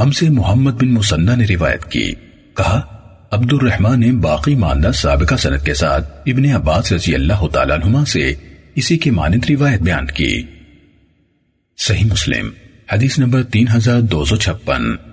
ہم سے محمد بن مسنہ نے روایت کی۔ کہا عبد الرحمن نے باقی ماندہ سابقہ سنت کے ساتھ ابن عباس رضی اللہ تعالیٰ عنہما سے اسی کی مانند روایت بیان کی۔ صحیح مسلم، حدیث نمبر تین ہزار دو سو چھپن۔